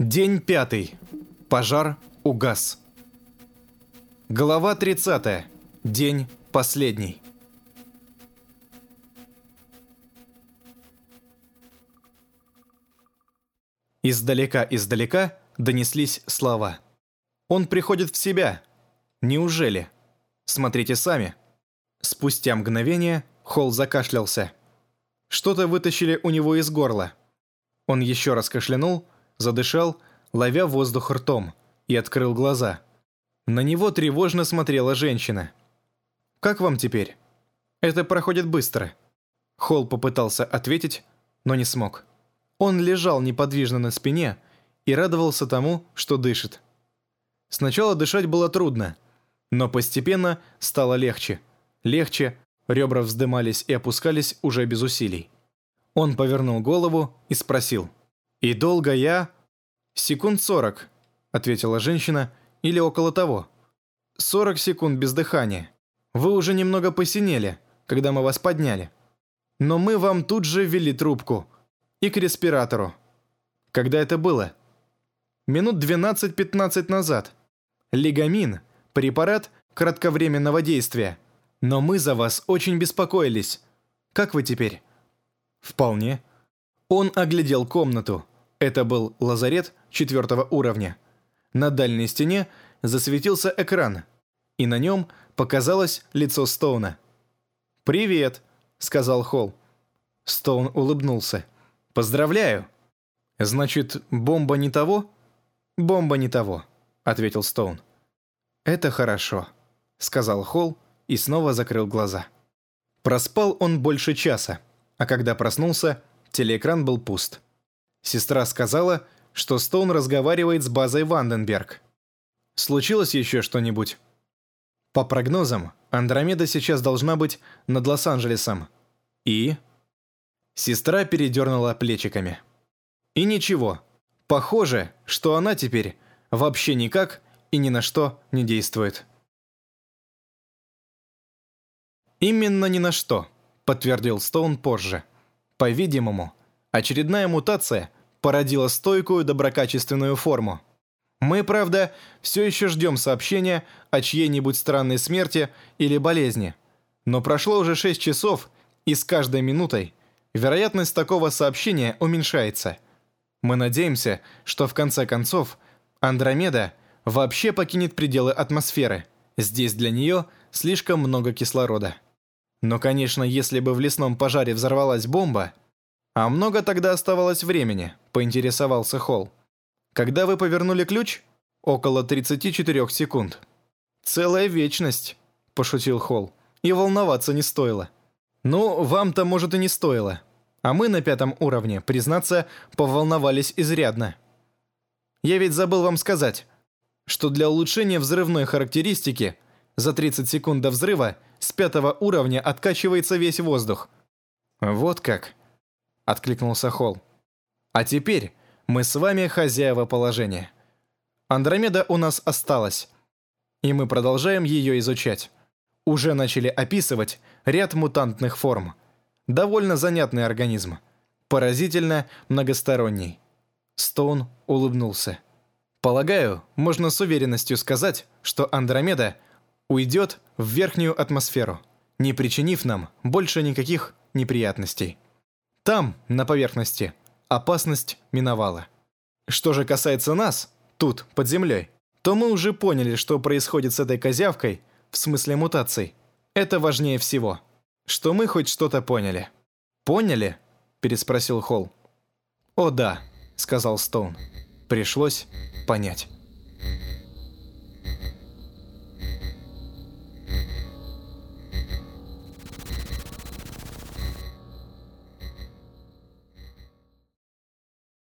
День пятый. Пожар угас. Глава 30. День последний. Издалека-издалека донеслись слова. «Он приходит в себя. Неужели? Смотрите сами». Спустя мгновение Холл закашлялся. Что-то вытащили у него из горла. Он еще раз кашлянул, задышал, ловя воздух ртом, и открыл глаза. На него тревожно смотрела женщина. «Как вам теперь?» «Это проходит быстро». Холл попытался ответить, но не смог. Он лежал неподвижно на спине и радовался тому, что дышит. Сначала дышать было трудно, но постепенно стало легче. Легче, ребра вздымались и опускались уже без усилий. Он повернул голову и спросил. «И долго я...» «Секунд сорок», — ответила женщина, — «или около того». «Сорок секунд без дыхания. Вы уже немного посинели, когда мы вас подняли. Но мы вам тут же ввели трубку и к респиратору. Когда это было?» «Минут 12-15 назад. Лигамин – препарат кратковременного действия. Но мы за вас очень беспокоились. Как вы теперь?» «Вполне». Он оглядел комнату. Это был лазарет четвертого уровня. На дальней стене засветился экран, и на нем показалось лицо Стоуна. «Привет», — сказал Холл. Стоун улыбнулся. «Поздравляю». «Значит, бомба не того?» «Бомба не того», — ответил Стоун. «Это хорошо», — сказал Холл и снова закрыл глаза. Проспал он больше часа, а когда проснулся, телеэкран был пуст. Сестра сказала, что Стоун разговаривает с базой Ванденберг. Случилось еще что-нибудь? По прогнозам, Андромеда сейчас должна быть над Лос-Анджелесом. И? Сестра передернула плечиками. И ничего. Похоже, что она теперь вообще никак и ни на что не действует. Именно ни на что, подтвердил Стоун позже. По-видимому, очередная мутация породила стойкую доброкачественную форму. Мы, правда, все еще ждем сообщения о чьей-нибудь странной смерти или болезни. Но прошло уже 6 часов, и с каждой минутой вероятность такого сообщения уменьшается. Мы надеемся, что в конце концов Андромеда вообще покинет пределы атмосферы. Здесь для нее слишком много кислорода. Но, конечно, если бы в лесном пожаре взорвалась бомба... А много тогда оставалось времени, поинтересовался Холл. Когда вы повернули ключ? Около 34 секунд. Целая вечность, пошутил Холл. И волноваться не стоило. Ну, вам-то, может, и не стоило. А мы на пятом уровне, признаться, поволновались изрядно. Я ведь забыл вам сказать, что для улучшения взрывной характеристики за 30 секунд до взрыва с пятого уровня откачивается весь воздух. Вот как. Откликнулся Холл. А теперь мы с вами хозяева положения. Андромеда у нас осталась. И мы продолжаем ее изучать. Уже начали описывать ряд мутантных форм. Довольно занятный организм. Поразительно многосторонний. Стоун улыбнулся. Полагаю, можно с уверенностью сказать, что Андромеда уйдет в верхнюю атмосферу, не причинив нам больше никаких неприятностей. Там, на поверхности, опасность миновала. Что же касается нас, тут, под землей, то мы уже поняли, что происходит с этой козявкой, в смысле мутаций. Это важнее всего. Что мы хоть что-то поняли. «Поняли?» – переспросил Холл. «О да», – сказал Стоун. «Пришлось понять».